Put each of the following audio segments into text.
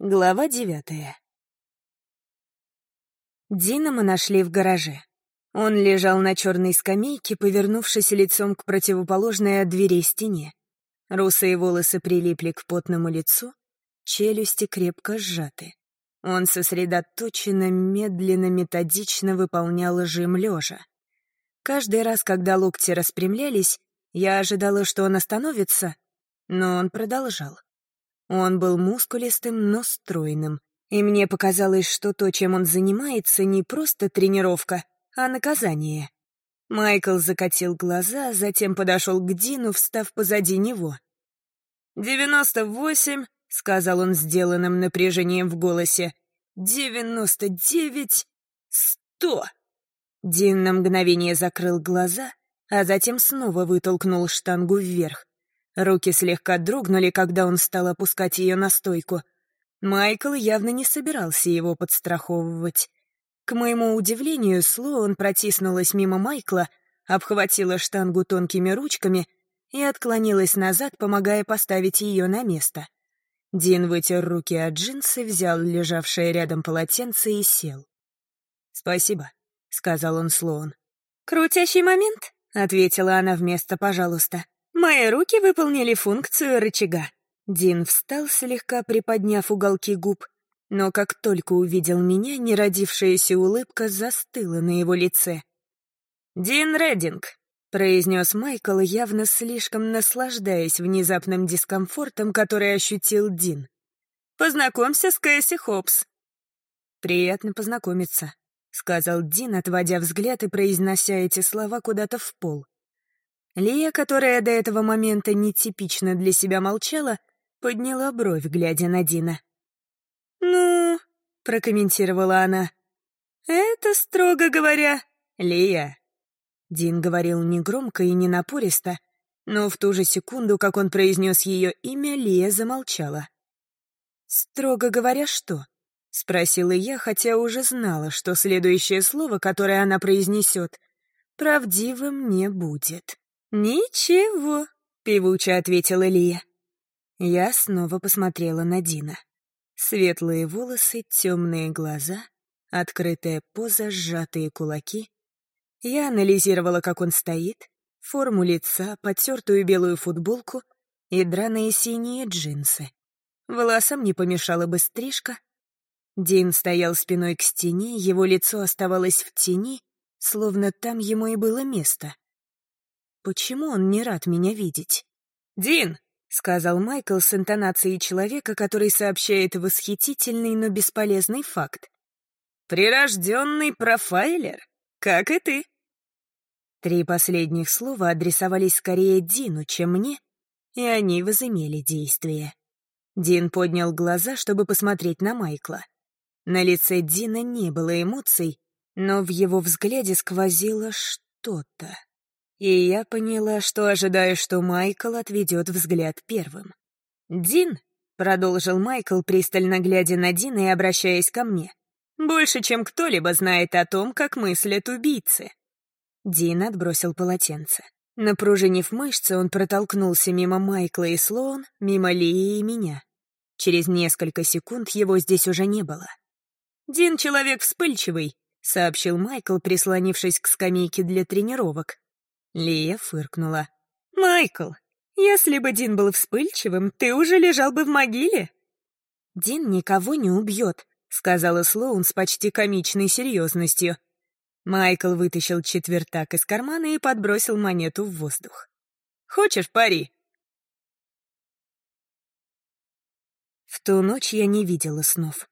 Глава девятая. Дина мы нашли в гараже. Он лежал на черной скамейке, повернувшись лицом к противоположной от дверей стене. Русые волосы прилипли к потному лицу, челюсти крепко сжаты. Он сосредоточенно, медленно, методично выполнял жим лежа. Каждый раз, когда локти распрямлялись, я ожидала, что он остановится, но он продолжал. Он был мускулистым, но стройным. И мне показалось, что то, чем он занимается, не просто тренировка, а наказание. Майкл закатил глаза, затем подошел к Дину, встав позади него. «Девяносто восемь», — сказал он сделанным напряжением в голосе. «Девяносто девять, сто». Дин на мгновение закрыл глаза, а затем снова вытолкнул штангу вверх. Руки слегка дрогнули, когда он стал опускать ее на стойку. Майкл явно не собирался его подстраховывать. К моему удивлению, Слоун протиснулась мимо Майкла, обхватила штангу тонкими ручками и отклонилась назад, помогая поставить ее на место. Дин вытер руки от джинсы, взял лежавшее рядом полотенце и сел. «Спасибо», — сказал он Слоун. «Крутящий момент», — ответила она вместо «пожалуйста». Мои руки выполнили функцию рычага. Дин встал, слегка приподняв уголки губ, но как только увидел меня, неродившаяся улыбка застыла на его лице. «Дин Реддинг», — произнес Майкл, явно слишком наслаждаясь внезапным дискомфортом, который ощутил Дин. «Познакомься с Кэсси Хопс». «Приятно познакомиться», — сказал Дин, отводя взгляд и произнося эти слова куда-то в пол. Лия, которая до этого момента нетипично для себя молчала, подняла бровь, глядя на Дина. «Ну...» — прокомментировала она. «Это, строго говоря, Лия». Дин говорил негромко и не напористо, но в ту же секунду, как он произнес ее имя, Лия замолчала. «Строго говоря, что?» — спросила я, хотя уже знала, что следующее слово, которое она произнесет, правдивым не будет. «Ничего», — певуче ответила Лия. Я снова посмотрела на Дина. Светлые волосы, темные глаза, открытая поза, сжатые кулаки. Я анализировала, как он стоит, форму лица, потертую белую футболку и драные синие джинсы. Волосам не помешала бы стрижка. Дин стоял спиной к стене, его лицо оставалось в тени, словно там ему и было место — Почему он не рад меня видеть? «Дин!» — сказал Майкл с интонацией человека, который сообщает восхитительный, но бесполезный факт. «Прирожденный профайлер, как и ты». Три последних слова адресовались скорее Дину, чем мне, и они возымели действие. Дин поднял глаза, чтобы посмотреть на Майкла. На лице Дина не было эмоций, но в его взгляде сквозило что-то. И я поняла, что ожидаю, что Майкл отведет взгляд первым. «Дин», — продолжил Майкл, пристально глядя на Дина и обращаясь ко мне, «больше, чем кто-либо знает о том, как мыслят убийцы». Дин отбросил полотенце. Напружинив мышцы, он протолкнулся мимо Майкла и Слоун, мимо Лии и меня. Через несколько секунд его здесь уже не было. «Дин — человек вспыльчивый», — сообщил Майкл, прислонившись к скамейке для тренировок. Лия фыркнула. «Майкл, если бы Дин был вспыльчивым, ты уже лежал бы в могиле». «Дин никого не убьет», — сказала Слоун с почти комичной серьезностью. Майкл вытащил четвертак из кармана и подбросил монету в воздух. «Хочешь пари?» В ту ночь я не видела снов.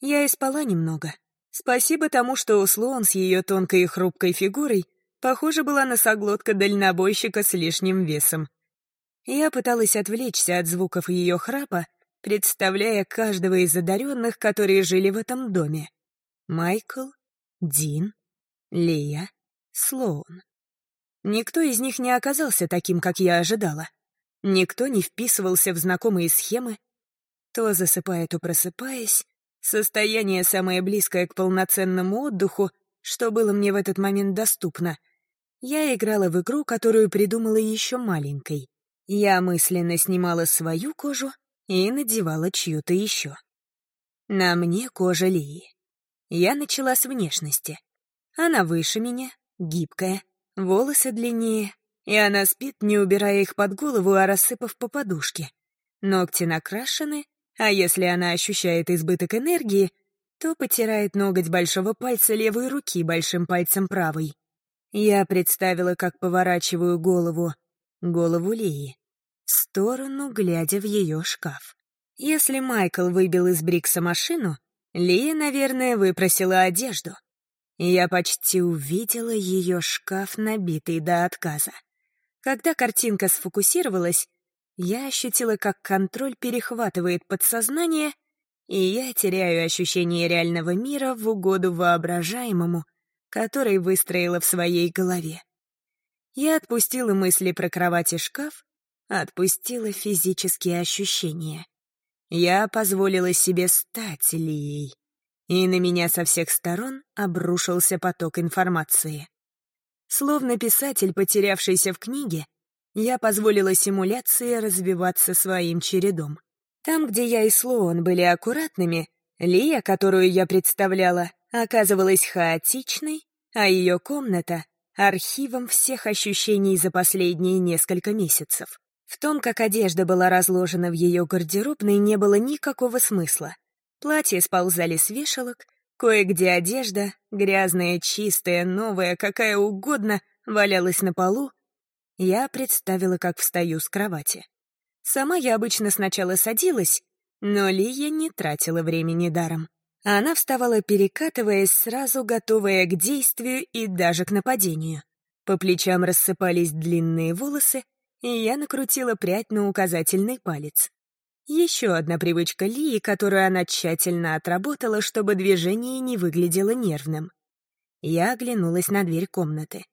Я и спала немного. Спасибо тому, что у Слоун с ее тонкой и хрупкой фигурой Похоже, была носоглотка дальнобойщика с лишним весом. Я пыталась отвлечься от звуков ее храпа, представляя каждого из одаренных, которые жили в этом доме. Майкл, Дин, Лия, Слоун. Никто из них не оказался таким, как я ожидала. Никто не вписывался в знакомые схемы. То засыпая, то просыпаясь, состояние самое близкое к полноценному отдыху, что было мне в этот момент доступно — я играла в игру, которую придумала еще маленькой. Я мысленно снимала свою кожу и надевала чью-то еще. На мне кожа Лии. Я начала с внешности. Она выше меня, гибкая, волосы длиннее, и она спит, не убирая их под голову, а рассыпав по подушке. Ногти накрашены, а если она ощущает избыток энергии, то потирает ноготь большого пальца левой руки большим пальцем правой. Я представила, как поворачиваю голову, голову Лии, в сторону, глядя в ее шкаф. Если Майкл выбил из Брикса машину, Лия, наверное, выпросила одежду. Я почти увидела ее шкаф, набитый до отказа. Когда картинка сфокусировалась, я ощутила, как контроль перехватывает подсознание, и я теряю ощущение реального мира в угоду воображаемому, который выстроила в своей голове. Я отпустила мысли про кровать и шкаф, отпустила физические ощущения. Я позволила себе стать Лией, и на меня со всех сторон обрушился поток информации. Словно писатель, потерявшийся в книге, я позволила симуляции развиваться своим чередом. Там, где я и Слоун были аккуратными, Лия, которую я представляла, оказывалась хаотичной, а ее комната — архивом всех ощущений за последние несколько месяцев. В том, как одежда была разложена в ее гардеробной, не было никакого смысла. Платья сползали с вешалок, кое-где одежда, грязная, чистая, новая, какая угодно, валялась на полу, я представила, как встаю с кровати. Сама я обычно сначала садилась, но Лия не тратила времени даром. Она вставала, перекатываясь, сразу готовая к действию и даже к нападению. По плечам рассыпались длинные волосы, и я накрутила прядь на указательный палец. Еще одна привычка Лии, которую она тщательно отработала, чтобы движение не выглядело нервным. Я оглянулась на дверь комнаты.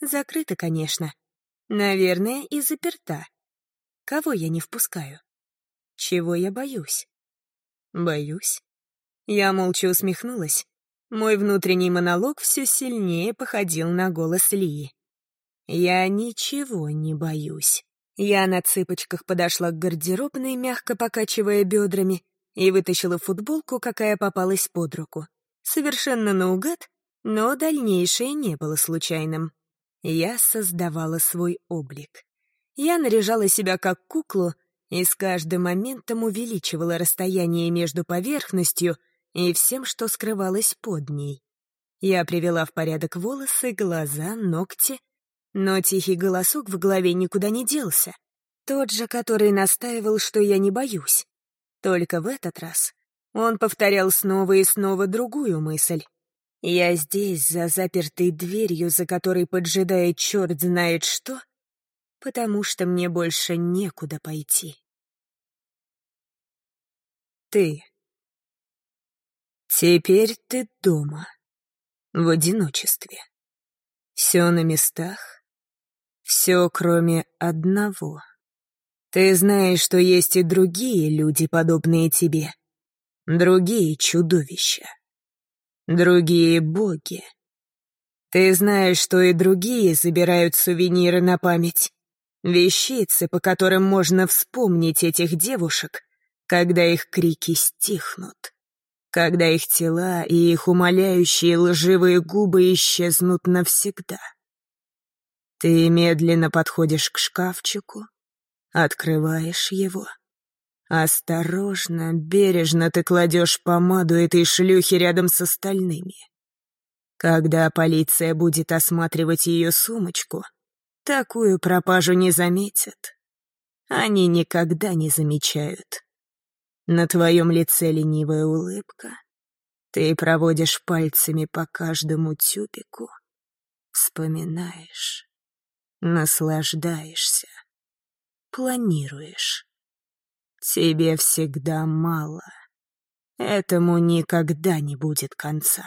Закрыта, конечно. Наверное, и заперта. Кого я не впускаю? Чего я боюсь? Боюсь. Я молча усмехнулась. Мой внутренний монолог все сильнее походил на голос Лии. Я ничего не боюсь. Я на цыпочках подошла к гардеробной, мягко покачивая бедрами, и вытащила футболку, какая попалась под руку. Совершенно наугад, но дальнейшее не было случайным. Я создавала свой облик. Я наряжала себя как куклу и с каждым моментом увеличивала расстояние между поверхностью и всем, что скрывалось под ней. Я привела в порядок волосы, глаза, ногти, но тихий голосок в голове никуда не делся. Тот же, который настаивал, что я не боюсь. Только в этот раз он повторял снова и снова другую мысль. Я здесь, за запертой дверью, за которой поджидает черт знает что, потому что мне больше некуда пойти. Ты. Теперь ты дома, в одиночестве. Все на местах, все кроме одного. Ты знаешь, что есть и другие люди, подобные тебе, другие чудовища. Другие боги. Ты знаешь, что и другие забирают сувениры на память. Вещицы, по которым можно вспомнить этих девушек, когда их крики стихнут. Когда их тела и их умоляющие лживые губы исчезнут навсегда. Ты медленно подходишь к шкафчику, открываешь его — Осторожно, бережно ты кладешь помаду этой шлюхи рядом с остальными. Когда полиция будет осматривать ее сумочку, такую пропажу не заметят. Они никогда не замечают. На твоем лице ленивая улыбка. Ты проводишь пальцами по каждому тюбику, вспоминаешь, наслаждаешься, планируешь. Тебе всегда мало. Этому никогда не будет конца.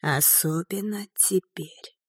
Особенно теперь.